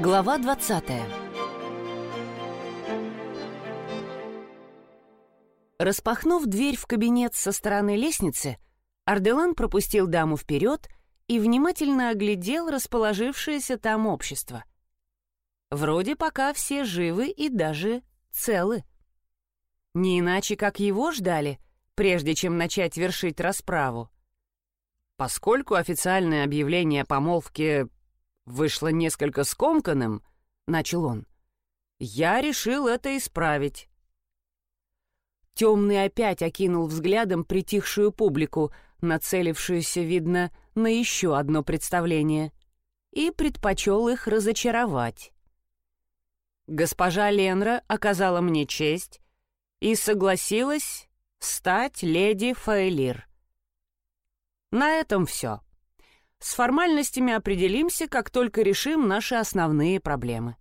Глава 20 Распахнув дверь в кабинет со стороны лестницы, Арделан пропустил даму вперед и внимательно оглядел расположившееся там общество. Вроде пока все живы и даже целы. Не иначе, как его ждали, прежде чем начать вершить расправу. Поскольку официальное объявление о помолвке вышло несколько скомканным, начал он, я решил это исправить. Темный опять окинул взглядом притихшую публику, нацелившуюся, видно, на еще одно представление, и предпочел их разочаровать. Госпожа Ленра оказала мне честь и согласилась стать леди Фаэлир. На этом все. С формальностями определимся, как только решим наши основные проблемы.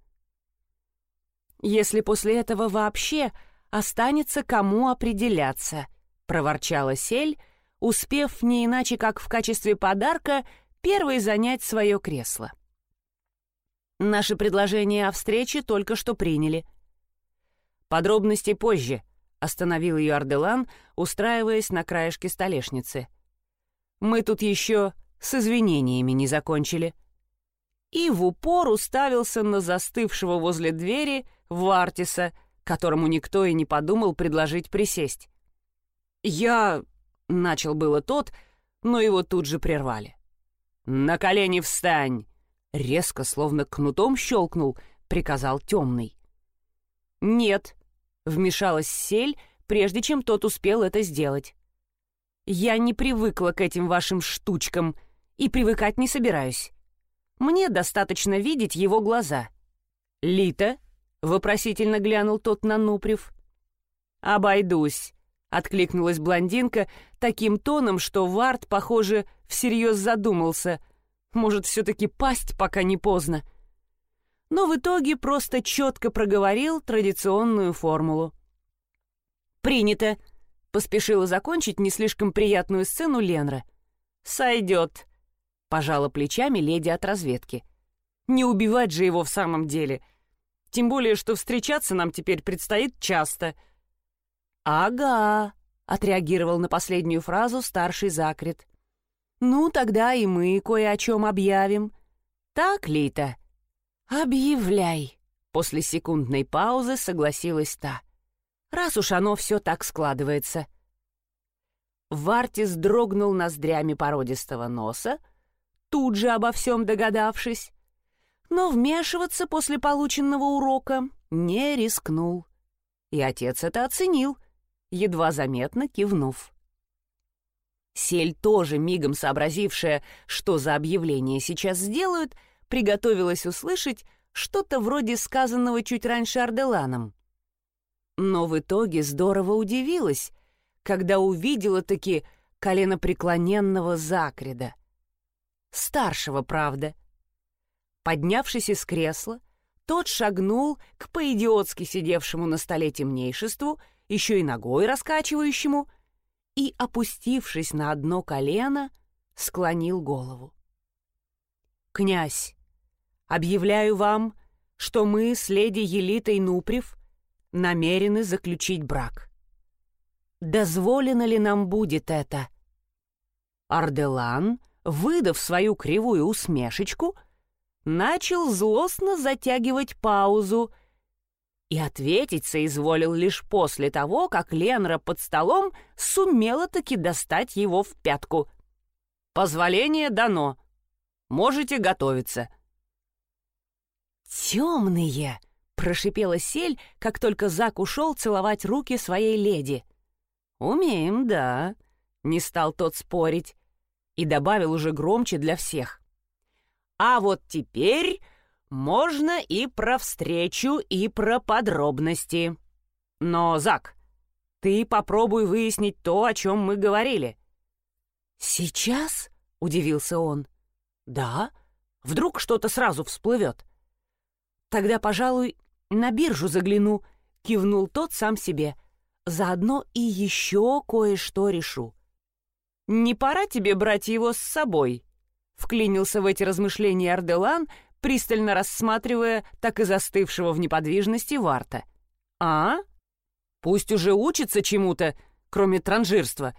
Если после этого вообще останется кому определяться, проворчала Сель, успев не иначе как в качестве подарка первой занять свое кресло. Наше предложение о встрече только что приняли. Подробности позже, остановил ее Арделан, устраиваясь на краешке столешницы. Мы тут еще с извинениями не закончили. И в упор уставился на застывшего возле двери Вартиса, которому никто и не подумал предложить присесть. «Я...» — начал было тот, но его тут же прервали. «На колени встань!» — резко, словно кнутом щелкнул, приказал темный. «Нет», — вмешалась сель, прежде чем тот успел это сделать. «Я не привыкла к этим вашим штучкам и привыкать не собираюсь. Мне достаточно видеть его глаза». «Лита?» — вопросительно глянул тот на Нуприв. «Обойдусь», — откликнулась блондинка таким тоном, что Вард, похоже, всерьез задумался. Может, все-таки пасть, пока не поздно. Но в итоге просто четко проговорил традиционную формулу. «Принято», — поспешила закончить не слишком приятную сцену Ленра. «Сойдет», — пожала плечами леди от разведки. «Не убивать же его в самом деле», — тем более, что встречаться нам теперь предстоит часто». «Ага», — отреагировал на последнюю фразу старший Закрит. «Ну, тогда и мы кое о чем объявим. Так, Лита?» «Объявляй», — после секундной паузы согласилась та. «Раз уж оно все так складывается». Вартис дрогнул ноздрями породистого носа, тут же обо всем догадавшись, но вмешиваться после полученного урока не рискнул. И отец это оценил, едва заметно кивнув. Сель, тоже мигом сообразившая, что за объявление сейчас сделают, приготовилась услышать что-то вроде сказанного чуть раньше Арделаном. Но в итоге здорово удивилась, когда увидела таки коленопреклоненного Закрида. Старшего, правда, Поднявшись из кресла, тот шагнул к по-идиотски сидевшему на столе темнейшеству, еще и ногой раскачивающему, и, опустившись на одно колено, склонил голову. «Князь, объявляю вам, что мы с леди Елитой Нуприв намерены заключить брак. Дозволено ли нам будет это?» Арделан, выдав свою кривую усмешечку, — начал злостно затягивать паузу и ответить соизволил лишь после того, как Ленра под столом сумела таки достать его в пятку. «Позволение дано. Можете готовиться». «Темные!» — прошипела сель, как только Зак ушел целовать руки своей леди. «Умеем, да», — не стал тот спорить и добавил уже громче для всех. А вот теперь можно и про встречу, и про подробности. Но, Зак, ты попробуй выяснить то, о чем мы говорили. «Сейчас?» — удивился он. «Да? Вдруг что-то сразу всплывет?» «Тогда, пожалуй, на биржу загляну», — кивнул тот сам себе. «Заодно и еще кое-что решу». «Не пора тебе брать его с собой?» Вклинился в эти размышления Арделан, пристально рассматривая так и застывшего в неподвижности Варта. «А? Пусть уже учится чему-то, кроме транжирства.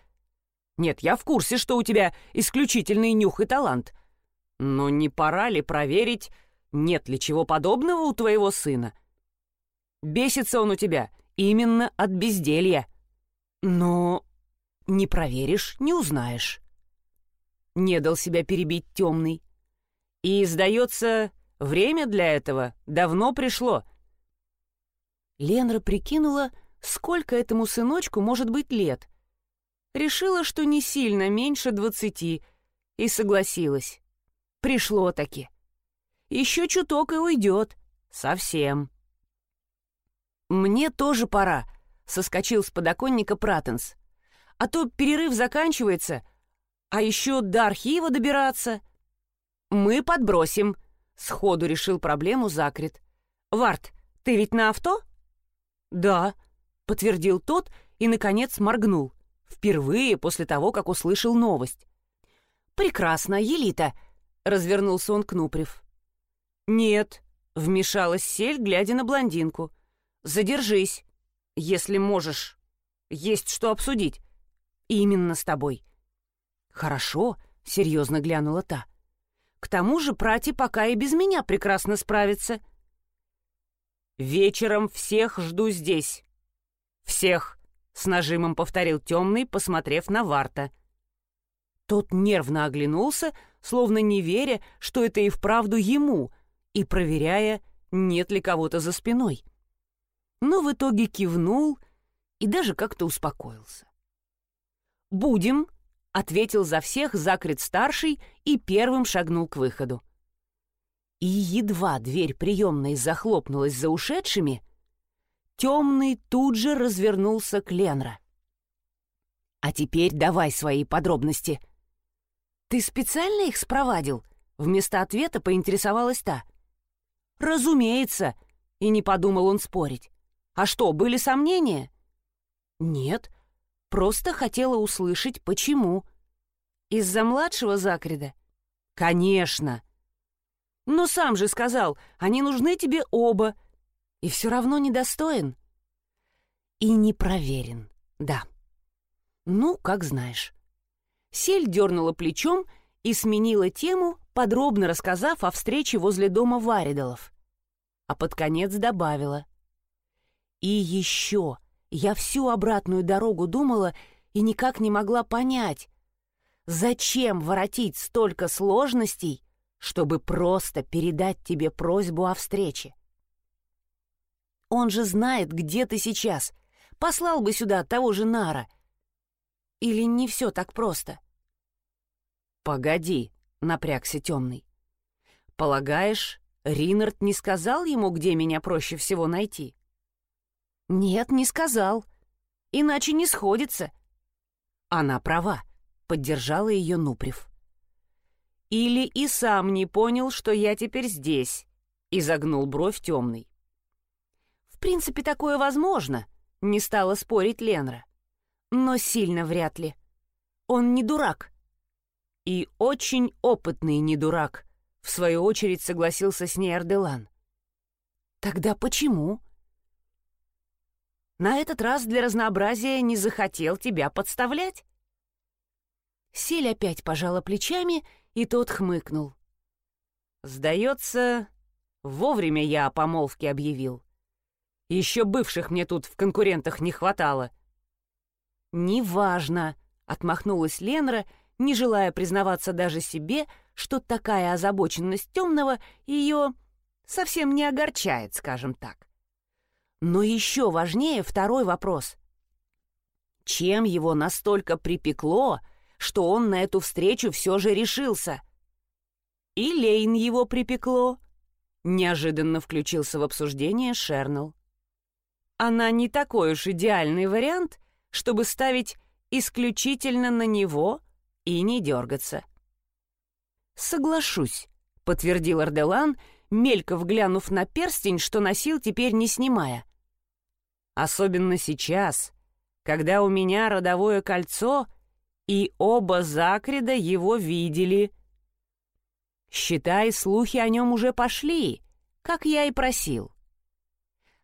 Нет, я в курсе, что у тебя исключительный нюх и талант. Но не пора ли проверить, нет ли чего подобного у твоего сына? Бесится он у тебя именно от безделья. Но не проверишь, не узнаешь. Не дал себя перебить темный. И, сдается, время для этого давно пришло. Ленра прикинула, сколько этому сыночку может быть лет. Решила, что не сильно меньше двадцати, и согласилась. Пришло таки. Еще чуток и уйдет. Совсем. «Мне тоже пора», — соскочил с подоконника Пратенс. «А то перерыв заканчивается, а еще до архива добираться». «Мы подбросим», — сходу решил проблему Закрит. «Варт, ты ведь на авто?» «Да», — подтвердил тот и, наконец, моргнул. Впервые после того, как услышал новость. «Прекрасно, Елита», — развернулся он к Нупрев. «Нет», — вмешалась Сель, глядя на блондинку. «Задержись, если можешь. Есть что обсудить. Именно с тобой». «Хорошо», — серьезно глянула та. «К тому же прати пока и без меня прекрасно справится». «Вечером всех жду здесь». «Всех», — с нажимом повторил темный, посмотрев на Варта. Тот нервно оглянулся, словно не веря, что это и вправду ему, и проверяя, нет ли кого-то за спиной. Но в итоге кивнул и даже как-то успокоился. «Будем», — ответил за всех Закрит-старший и первым шагнул к выходу. И едва дверь приемной захлопнулась за ушедшими, темный тут же развернулся к Ленра. «А теперь давай свои подробности», «Ты специально их спровадил?» Вместо ответа поинтересовалась та. «Разумеется!» И не подумал он спорить. «А что, были сомнения?» «Нет, просто хотела услышать, почему». «Из-за младшего Закрида?» «Конечно!» «Но сам же сказал, они нужны тебе оба, и все равно недостоин». «И не проверен, да». «Ну, как знаешь». Сель дернула плечом и сменила тему, подробно рассказав о встрече возле дома Варидолов. А под конец добавила. «И еще я всю обратную дорогу думала и никак не могла понять, зачем воротить столько сложностей, чтобы просто передать тебе просьбу о встрече. Он же знает, где ты сейчас. Послал бы сюда того же Нара — или не все так просто? «Погоди», — напрягся темный. «Полагаешь, Ринард не сказал ему, где меня проще всего найти?» «Нет, не сказал. Иначе не сходится». «Она права», — поддержала ее Нуприв. «Или и сам не понял, что я теперь здесь», — изогнул бровь темный. «В принципе, такое возможно», — не стала спорить Ленра но сильно вряд ли. Он не дурак. И очень опытный не дурак, в свою очередь согласился с ней Арделан. Тогда почему? На этот раз для разнообразия не захотел тебя подставлять? Сель опять пожала плечами, и тот хмыкнул. «Сдается, вовремя я о помолвке объявил. Еще бывших мне тут в конкурентах не хватало. «Неважно», — отмахнулась Ленра, не желая признаваться даже себе, что такая озабоченность темного ее совсем не огорчает, скажем так. Но еще важнее второй вопрос. Чем его настолько припекло, что он на эту встречу все же решился? И Лейн его припекло. Неожиданно включился в обсуждение Шернел. Она не такой уж идеальный вариант, чтобы ставить исключительно на него и не дергаться. «Соглашусь», — подтвердил Арделан, мелько вглянув на перстень, что носил теперь не снимая. «Особенно сейчас, когда у меня родовое кольцо, и оба Закрида его видели». Считай, слухи о нем уже пошли, как я и просил.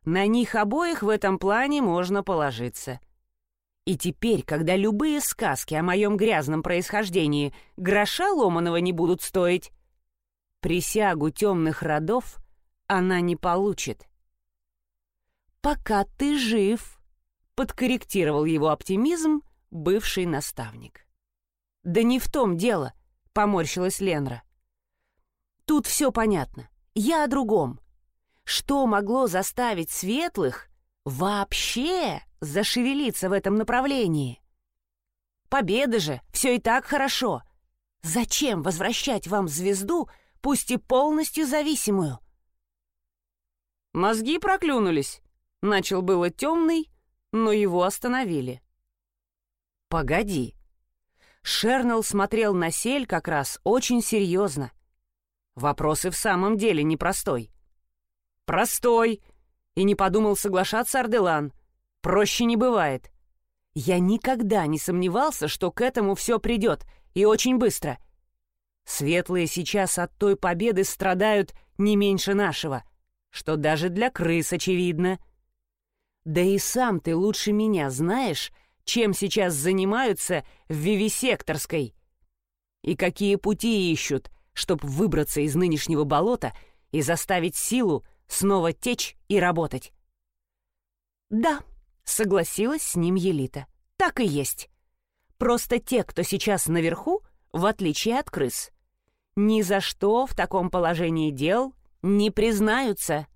На них обоих в этом плане можно положиться. И теперь, когда любые сказки о моем грязном происхождении гроша ломаного не будут стоить, присягу темных родов она не получит. «Пока ты жив», — подкорректировал его оптимизм бывший наставник. «Да не в том дело», — поморщилась Ленра. «Тут все понятно. Я о другом. Что могло заставить светлых вообще зашевелиться в этом направлении? Победа же, все и так хорошо. Зачем возвращать вам звезду, пусть и полностью зависимую?» «Мозги проклюнулись», — начал было темный, но его остановили. «Погоди». Шернелл смотрел на сель как раз очень серьезно. Вопрос и в самом деле непростой. «Простой!» И не подумал соглашаться Арделан. «Проще не бывает. Я никогда не сомневался, что к этому все придет, и очень быстро. Светлые сейчас от той победы страдают не меньше нашего, что даже для крыс очевидно. Да и сам ты лучше меня знаешь, чем сейчас занимаются в Вивисекторской. И какие пути ищут, чтобы выбраться из нынешнего болота и заставить силу снова течь и работать. «Да», — согласилась с ним Елита, — «так и есть. Просто те, кто сейчас наверху, в отличие от крыс, ни за что в таком положении дел не признаются.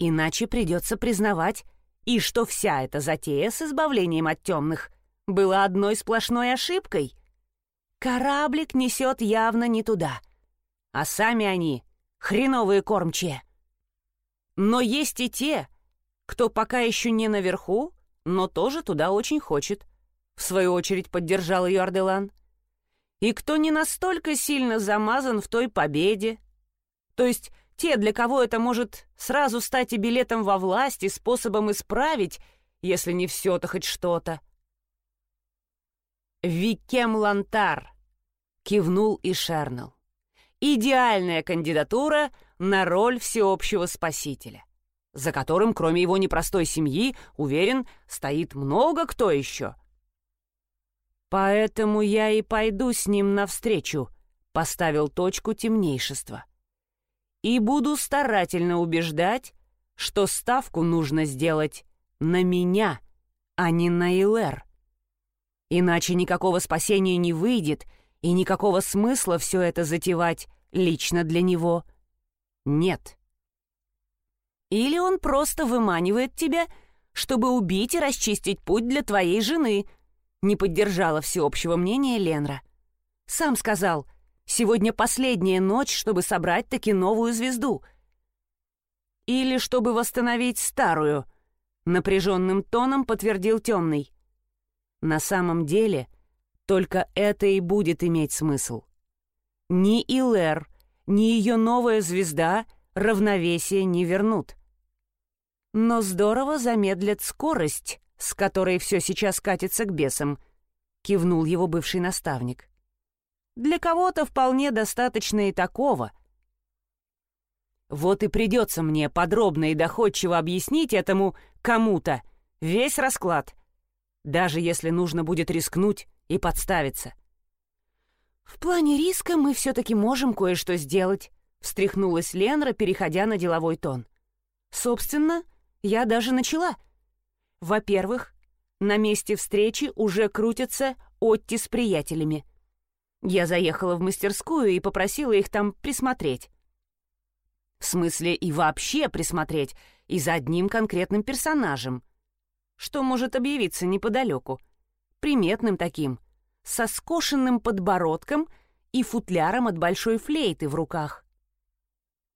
Иначе придется признавать, и что вся эта затея с избавлением от темных была одной сплошной ошибкой. Кораблик несет явно не туда, а сами они — хреновые кормчие. Но есть и те, кто пока еще не наверху, но тоже туда очень хочет. В свою очередь поддержал ее Арделан. И кто не настолько сильно замазан в той победе. То есть те, для кого это может сразу стать и билетом во власть, и способом исправить, если не все, то хоть что-то. «Викем Лантар», — кивнул и Шернел. «Идеальная кандидатура на роль всеобщего спасителя, за которым, кроме его непростой семьи, уверен, стоит много кто еще». «Поэтому я и пойду с ним навстречу», — поставил точку темнейшества и буду старательно убеждать, что ставку нужно сделать на меня, а не на Илэр. Иначе никакого спасения не выйдет, и никакого смысла все это затевать лично для него нет. Или он просто выманивает тебя, чтобы убить и расчистить путь для твоей жены, не поддержала всеобщего мнения Ленра. Сам сказал — Сегодня последняя ночь, чтобы собрать таки новую звезду. Или чтобы восстановить старую, напряженным тоном подтвердил темный. На самом деле, только это и будет иметь смысл. Ни Илэр, ни ее новая звезда равновесие не вернут. Но здорово замедлят скорость, с которой все сейчас катится к бесам, кивнул его бывший наставник. Для кого-то вполне достаточно и такого. Вот и придется мне подробно и доходчиво объяснить этому кому-то весь расклад, даже если нужно будет рискнуть и подставиться. «В плане риска мы все-таки можем кое-что сделать», — встряхнулась Ленра, переходя на деловой тон. «Собственно, я даже начала. Во-первых, на месте встречи уже крутятся Отти с приятелями. Я заехала в мастерскую и попросила их там присмотреть. В смысле и вообще присмотреть, и за одним конкретным персонажем, что может объявиться неподалеку, приметным таким, со скошенным подбородком и футляром от большой флейты в руках.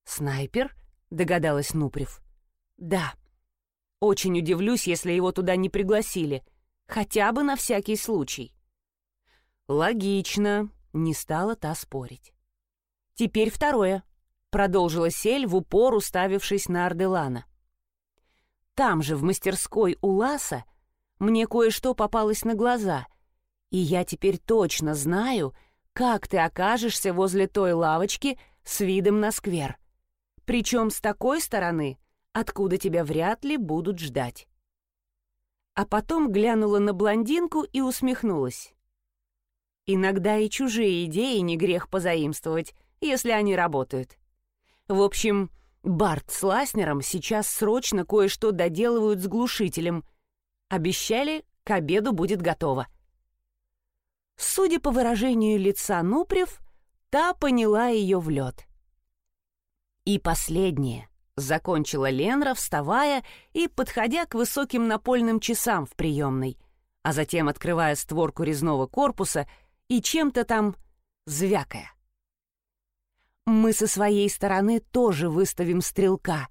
«Снайпер?» — догадалась Нуприв. «Да. Очень удивлюсь, если его туда не пригласили, хотя бы на всякий случай». «Логично», — не стала та спорить. «Теперь второе», — продолжила Сель в упор, уставившись на Арделана. «Там же, в мастерской у Ласа, мне кое-что попалось на глаза, и я теперь точно знаю, как ты окажешься возле той лавочки, с видом на сквер. Причем с такой стороны, откуда тебя вряд ли будут ждать. А потом глянула на блондинку и усмехнулась. Иногда и чужие идеи не грех позаимствовать, если они работают. В общем, Барт с Ласнером сейчас срочно кое-что доделывают с глушителем. Обещали, к обеду будет готово. Судя по выражению лица Нупрев, та поняла ее в лед. И последнее. Закончила Ленра, вставая и подходя к высоким напольным часам в приемной, а затем открывая створку резного корпуса и чем-то там звякая. Мы со своей стороны тоже выставим стрелка.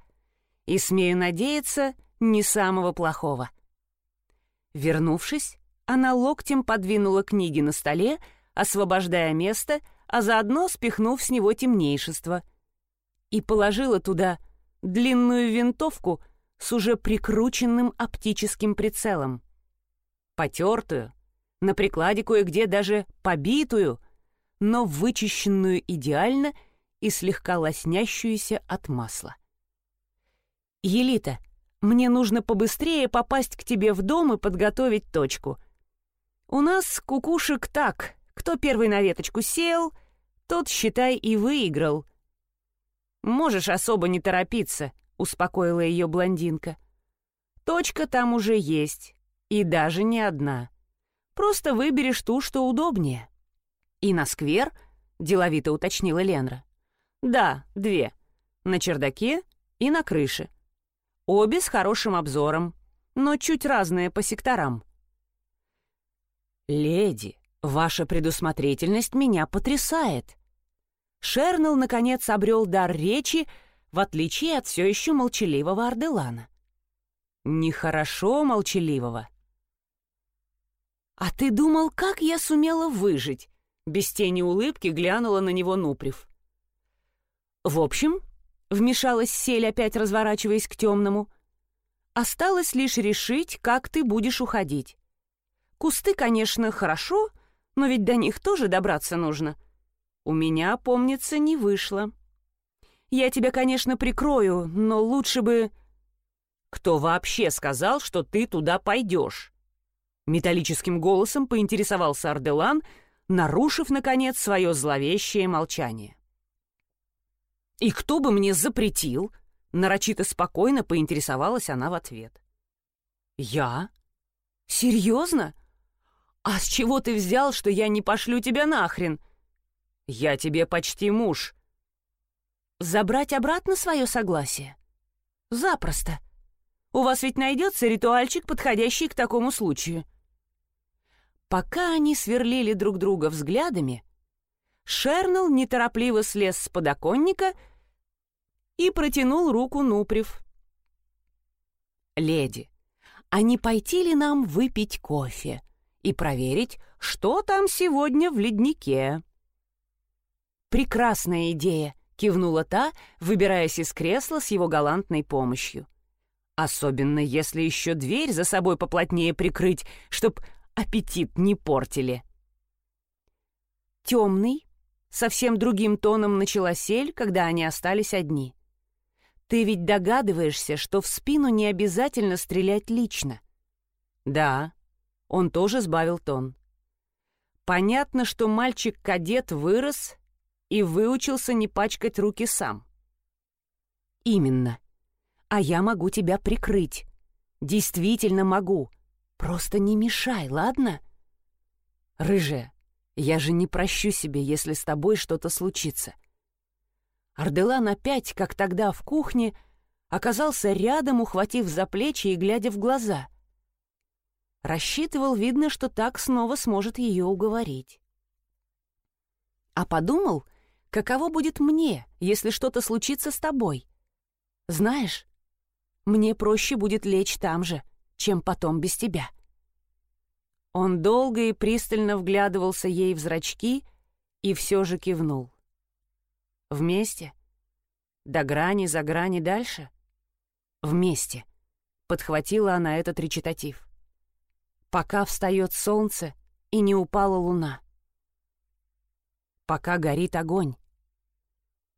И, смею надеяться, не самого плохого. Вернувшись, она локтем подвинула книги на столе, освобождая место, а заодно спихнув с него темнейшество. И положила туда длинную винтовку с уже прикрученным оптическим прицелом. Потертую, на прикладе кое-где даже побитую, но вычищенную идеально — и слегка лоснящуюся от масла. «Елита, мне нужно побыстрее попасть к тебе в дом и подготовить точку. У нас кукушек так, кто первый на веточку сел, тот, считай, и выиграл». «Можешь особо не торопиться», — успокоила ее блондинка. «Точка там уже есть, и даже не одна. Просто выберешь ту, что удобнее». «И на сквер?» — деловито уточнила Ленра. Да, две. На чердаке и на крыше. Обе с хорошим обзором, но чуть разные по секторам. «Леди, ваша предусмотрительность меня потрясает!» Шернел, наконец, обрел дар речи, в отличие от все еще молчаливого Арделана. Нехорошо молчаливого. «А ты думал, как я сумела выжить?» Без тени улыбки глянула на него Нуприв. В общем, вмешалась Сель, опять разворачиваясь к темному, осталось лишь решить, как ты будешь уходить. Кусты, конечно, хорошо, но ведь до них тоже добраться нужно. У меня, помнится, не вышло. Я тебя, конечно, прикрою, но лучше бы... Кто вообще сказал, что ты туда пойдешь? Металлическим голосом поинтересовался Арделан, нарушив, наконец, свое зловещее молчание. «И кто бы мне запретил?» Нарочито спокойно поинтересовалась она в ответ. «Я? Серьезно? А с чего ты взял, что я не пошлю тебя нахрен? Я тебе почти муж». «Забрать обратно свое согласие?» «Запросто. У вас ведь найдется ритуальчик, подходящий к такому случаю». Пока они сверлили друг друга взглядами, Шернел неторопливо слез с подоконника — и протянул руку Нуприв. «Леди, а не пойти ли нам выпить кофе и проверить, что там сегодня в леднике?» «Прекрасная идея!» — кивнула та, выбираясь из кресла с его галантной помощью. «Особенно, если еще дверь за собой поплотнее прикрыть, чтоб аппетит не портили». Темный, совсем другим тоном начала сель, когда они остались одни. Ты ведь догадываешься, что в спину не обязательно стрелять лично. Да, он тоже сбавил тон. Понятно, что мальчик-кадет вырос и выучился не пачкать руки сам. Именно. А я могу тебя прикрыть. Действительно могу. Просто не мешай, ладно? Рыжая, я же не прощу себе, если с тобой что-то случится. Арделан опять, как тогда в кухне, оказался рядом, ухватив за плечи и глядя в глаза. Рассчитывал, видно, что так снова сможет ее уговорить. А подумал, каково будет мне, если что-то случится с тобой. Знаешь, мне проще будет лечь там же, чем потом без тебя. Он долго и пристально вглядывался ей в зрачки и все же кивнул. Вместе? До грани, за грани, дальше? Вместе. Подхватила она этот речитатив. Пока встает солнце и не упала луна. Пока горит огонь.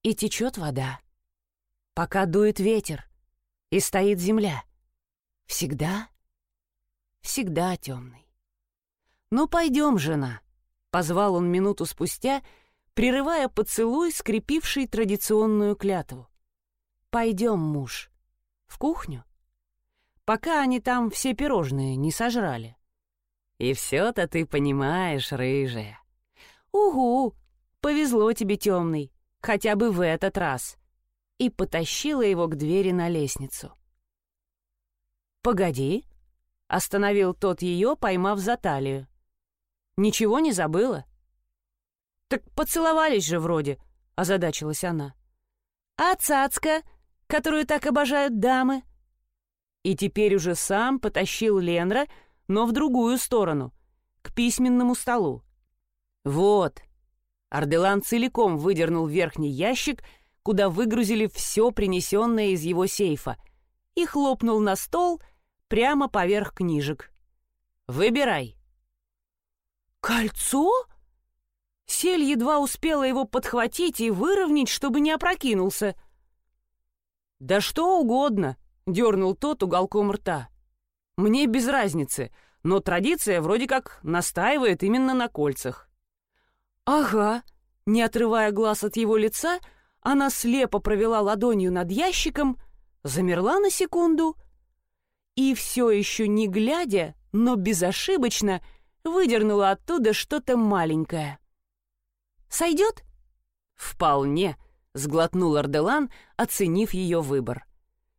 И течет вода. Пока дует ветер, и стоит земля. Всегда, всегда темный. «Ну, пойдем, жена», — позвал он минуту спустя, прерывая поцелуй, скрепивший традиционную клятву. «Пойдем, муж, в кухню, пока они там все пирожные не сожрали». «И все-то ты понимаешь, рыжая». «Угу, повезло тебе, темный, хотя бы в этот раз», и потащила его к двери на лестницу. «Погоди», — остановил тот ее, поймав за талию. «Ничего не забыла?» «Так поцеловались же вроде», — озадачилась она. «А цацка, которую так обожают дамы?» И теперь уже сам потащил Ленра, но в другую сторону, к письменному столу. «Вот». Арделан целиком выдернул верхний ящик, куда выгрузили все принесенное из его сейфа, и хлопнул на стол — прямо поверх книжек. «Выбирай». «Кольцо?» Сель едва успела его подхватить и выровнять, чтобы не опрокинулся. «Да что угодно», — дернул тот уголком рта. «Мне без разницы, но традиция вроде как настаивает именно на кольцах». «Ага», — не отрывая глаз от его лица, она слепо провела ладонью над ящиком, замерла на секунду и все еще не глядя, но безошибочно выдернула оттуда что-то маленькое. «Сойдет?» «Вполне», — сглотнул Арделан, оценив ее выбор.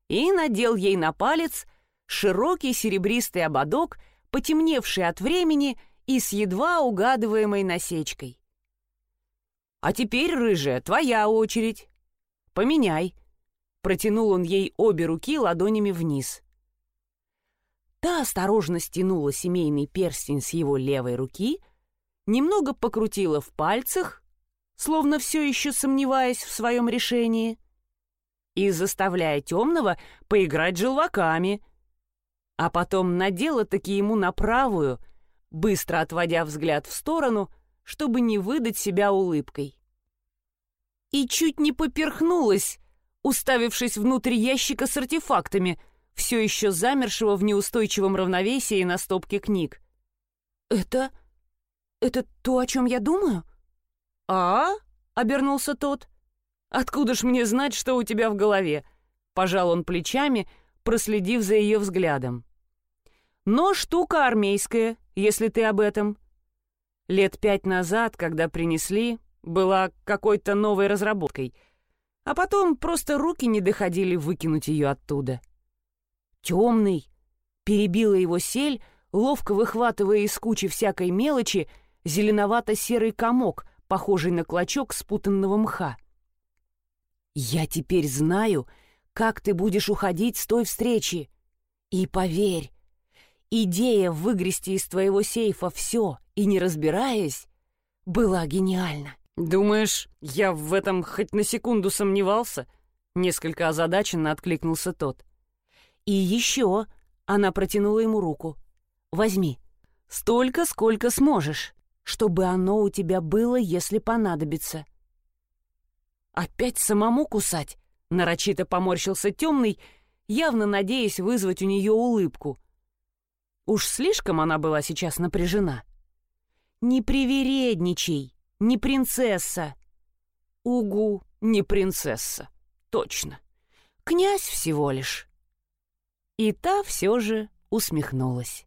И надел ей на палец широкий серебристый ободок, потемневший от времени и с едва угадываемой насечкой. «А теперь, рыжая, твоя очередь. Поменяй». Протянул он ей обе руки ладонями вниз. Та осторожно стянула семейный перстень с его левой руки, немного покрутила в пальцах, словно все еще сомневаясь в своем решении, и заставляя темного поиграть желваками, а потом надела таки ему на правую, быстро отводя взгляд в сторону, чтобы не выдать себя улыбкой. И чуть не поперхнулась, уставившись внутрь ящика с артефактами — все еще замершего в неустойчивом равновесии на стопке книг. «Это... это то, о чем я думаю?» «А?» — обернулся тот. «Откуда ж мне знать, что у тебя в голове?» Пожал он плечами, проследив за ее взглядом. «Но штука армейская, если ты об этом. Лет пять назад, когда принесли, была какой-то новой разработкой, а потом просто руки не доходили выкинуть ее оттуда» темный!» Перебила его сель, ловко выхватывая из кучи всякой мелочи зеленовато-серый комок, похожий на клочок спутанного мха. «Я теперь знаю, как ты будешь уходить с той встречи. И поверь, идея выгрести из твоего сейфа все и не разбираясь, была гениальна». «Думаешь, я в этом хоть на секунду сомневался?» Несколько озадаченно откликнулся тот. «И еще!» — она протянула ему руку. «Возьми. Столько, сколько сможешь, чтобы оно у тебя было, если понадобится». «Опять самому кусать?» — нарочито поморщился темный, явно надеясь вызвать у нее улыбку. Уж слишком она была сейчас напряжена. «Не привередничай, не принцесса!» «Угу, не принцесса, точно. Князь всего лишь». И та все же усмехнулась.